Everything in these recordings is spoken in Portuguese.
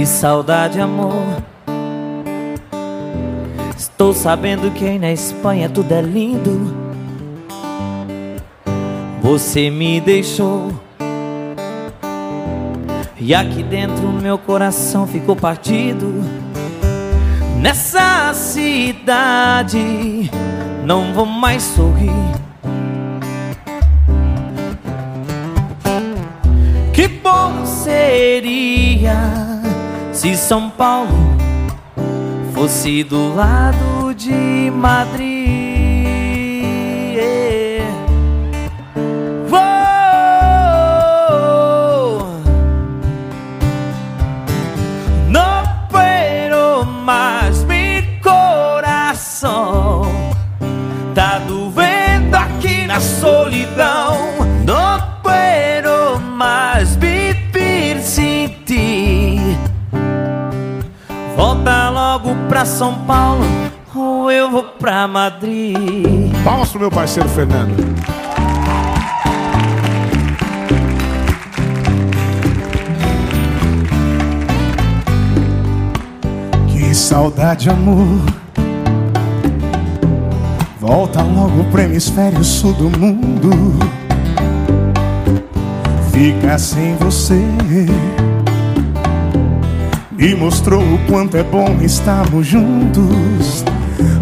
Que saudade, amor. Estou sabendo que aí na Espanha tudo é lindo. Você me deixou. E aqui dentro meu coração ficou partido. Nessa cidade não vou mais sorrir. Que bom seria se São Paulo fosse do lado de Madrid. Logo pra São Paulo ou eu vou pra Madrid. Palmas pro meu parceiro Fernando. Que saudade, amor. Volta logo pro hemisfério sul do mundo. Ficar sem você. Me mostrou o quanto é bom estarmos juntos.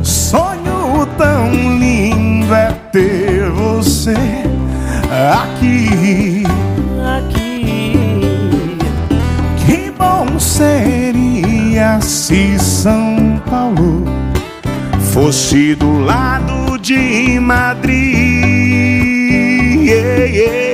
Sonho tão lindo é ter você aqui. Aqui, Que bom seria se São Paulo fosse do lado de Madrid. Yeah, yeah.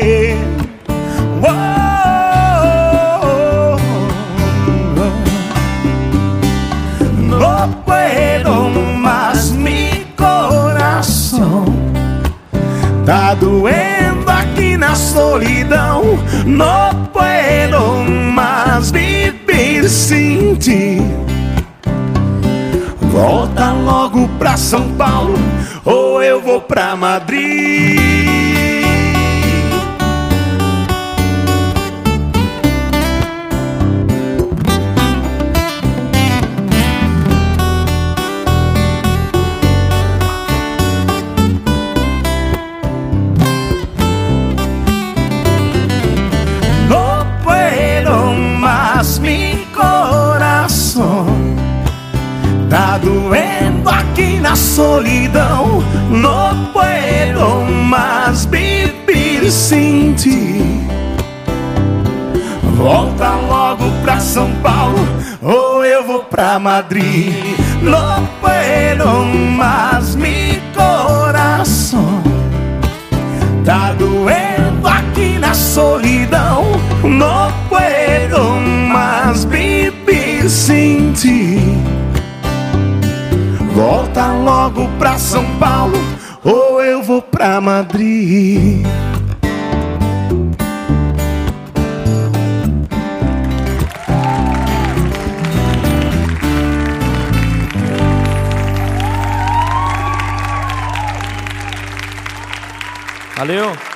Na solidão No puedo mais viver sem ti. Volta logo pra São Paulo Ou eu vou pra Madrid Tá doendo aqui na solidão No puedo más vivir sem ti Volta logo pra São Paulo Ou eu vou pra Madrid. No puedo más mi coração Tá doendo aqui na solidão. No puedo mais viver sem ti Volta logo pra São Paulo Ou eu vou pra Madrid valeu.